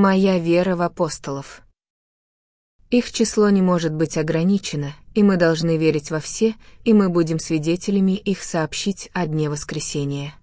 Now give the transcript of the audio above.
Моя вера в апостолов. Их число не может быть ограничено, и мы должны верить во все, и мы будем свидетелями их сообщить о дне воскресения.